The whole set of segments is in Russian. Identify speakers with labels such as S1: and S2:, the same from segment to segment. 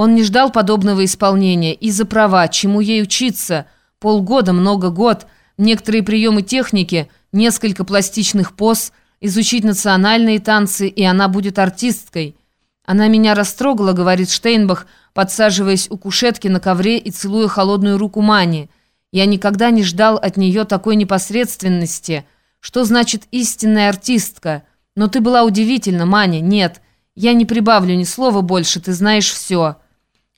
S1: Он не ждал подобного исполнения и за права, чему ей учиться. Полгода, много год, некоторые приемы техники, несколько пластичных поз, изучить национальные танцы, и она будет артисткой. Она меня растрогала, говорит Штейнбах, подсаживаясь у кушетки на ковре и целуя холодную руку Мани. Я никогда не ждал от нее такой непосредственности. Что значит истинная артистка? Но ты была удивительна, Маня, нет. Я не прибавлю ни слова больше, ты знаешь все.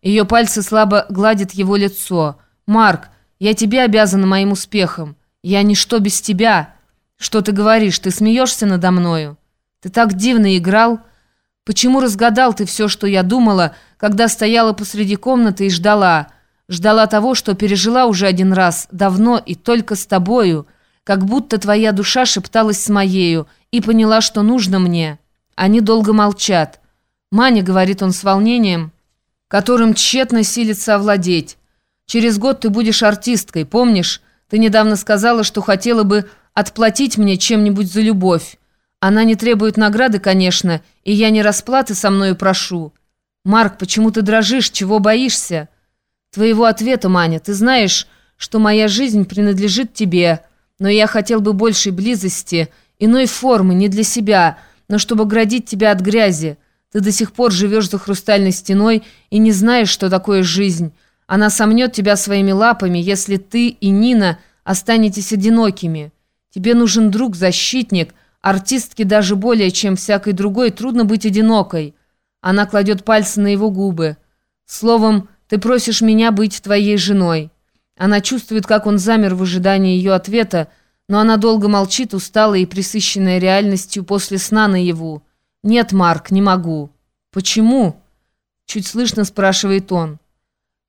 S1: Ее пальцы слабо гладят его лицо. «Марк, я тебе обязана моим успехом. Я ничто без тебя. Что ты говоришь, ты смеешься надо мною? Ты так дивно играл. Почему разгадал ты все, что я думала, когда стояла посреди комнаты и ждала? Ждала того, что пережила уже один раз, давно и только с тобою, как будто твоя душа шепталась с моею и поняла, что нужно мне. Они долго молчат. «Маня», — говорит он с волнением, которым тщетно силится овладеть. «Через год ты будешь артисткой, помнишь? Ты недавно сказала, что хотела бы отплатить мне чем-нибудь за любовь. Она не требует награды, конечно, и я не расплаты со мною прошу. Марк, почему ты дрожишь, чего боишься?» «Твоего ответа, Маня, ты знаешь, что моя жизнь принадлежит тебе, но я хотел бы большей близости, иной формы, не для себя, но чтобы оградить тебя от грязи». Ты до сих пор живешь за хрустальной стеной и не знаешь, что такое жизнь. Она сомнет тебя своими лапами, если ты и Нина останетесь одинокими. Тебе нужен друг, защитник. Артистке даже более, чем всякой другой, трудно быть одинокой. Она кладет пальцы на его губы. Словом, ты просишь меня быть твоей женой. Она чувствует, как он замер в ожидании ее ответа, но она долго молчит, усталая и присыщенная реальностью после сна наяву. «Нет, Марк, не могу». «Почему?» Чуть слышно спрашивает он.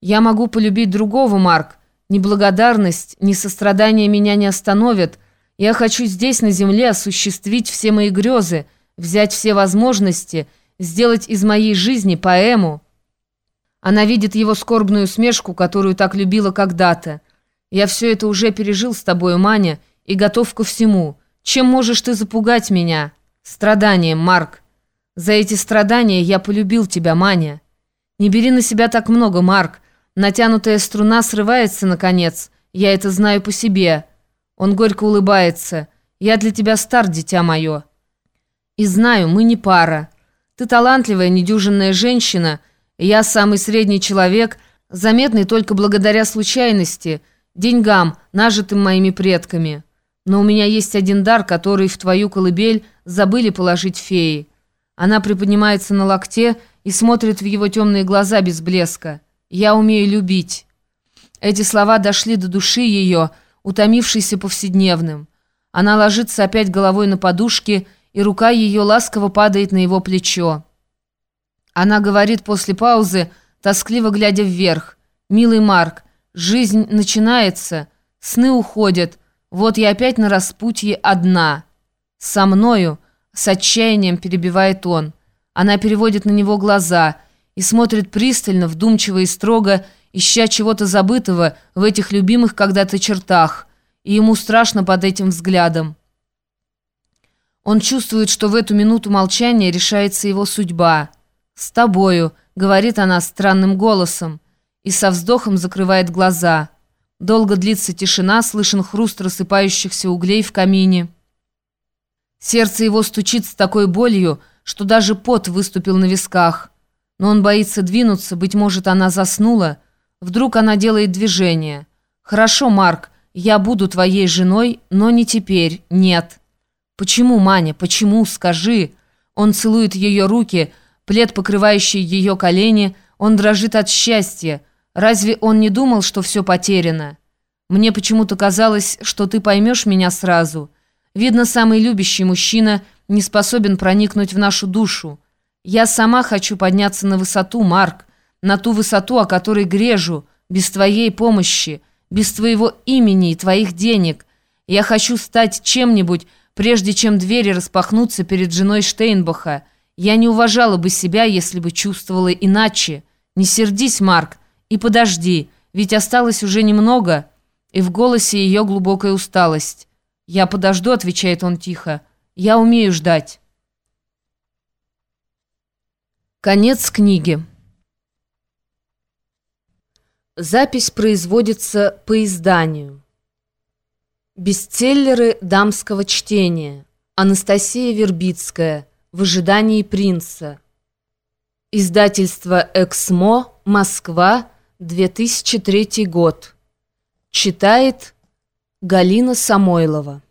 S1: «Я могу полюбить другого, Марк. Ни благодарность, ни сострадание меня не остановят. Я хочу здесь, на земле, осуществить все мои грезы, взять все возможности, сделать из моей жизни поэму». Она видит его скорбную смешку, которую так любила когда-то. «Я все это уже пережил с тобой, Маня, и готов ко всему. Чем можешь ты запугать меня?» «Страданием, Марк. За эти страдания я полюбил тебя, Маня. Не бери на себя так много, Марк. Натянутая струна срывается, наконец. Я это знаю по себе. Он горько улыбается. Я для тебя стар, дитя мое. И знаю, мы не пара. Ты талантливая, недюжинная женщина. Я самый средний человек, заметный только благодаря случайности, деньгам, нажитым моими предками. Но у меня есть один дар, который в твою колыбель забыли положить феи. Она приподнимается на локте и смотрит в его темные глаза без блеска. «Я умею любить». Эти слова дошли до души ее, утомившейся повседневным. Она ложится опять головой на подушке, и рука ее ласково падает на его плечо. Она говорит после паузы, тоскливо глядя вверх. «Милый Марк, жизнь начинается, сны уходят, вот я опять на распутье одна. Со мною». С отчаянием перебивает он. Она переводит на него глаза и смотрит пристально, вдумчиво и строго, ища чего-то забытого в этих любимых когда-то чертах. И ему страшно под этим взглядом. Он чувствует, что в эту минуту молчания решается его судьба. «С тобою», — говорит она странным голосом, и со вздохом закрывает глаза. Долго длится тишина, слышен хруст рассыпающихся углей в камине. Сердце его стучит с такой болью, что даже пот выступил на висках. Но он боится двинуться, быть может, она заснула. Вдруг она делает движение. «Хорошо, Марк, я буду твоей женой, но не теперь, нет». «Почему, Маня, почему? Скажи». Он целует ее руки, плед, покрывающий ее колени, он дрожит от счастья. Разве он не думал, что все потеряно? Мне почему-то казалось, что ты поймешь меня сразу». Видно, самый любящий мужчина не способен проникнуть в нашу душу. Я сама хочу подняться на высоту, Марк, на ту высоту, о которой грежу, без твоей помощи, без твоего имени и твоих денег. Я хочу стать чем-нибудь, прежде чем двери распахнутся перед женой Штейнбаха. Я не уважала бы себя, если бы чувствовала иначе. Не сердись, Марк, и подожди, ведь осталось уже немного». И в голосе ее глубокая усталость. «Я подожду», — отвечает он тихо. «Я умею ждать». Конец книги. Запись производится по изданию. Бестселлеры дамского чтения. Анастасия Вербицкая. В ожидании принца. Издательство «Эксмо», Москва, 2003 год. Читает Галина Самойлова.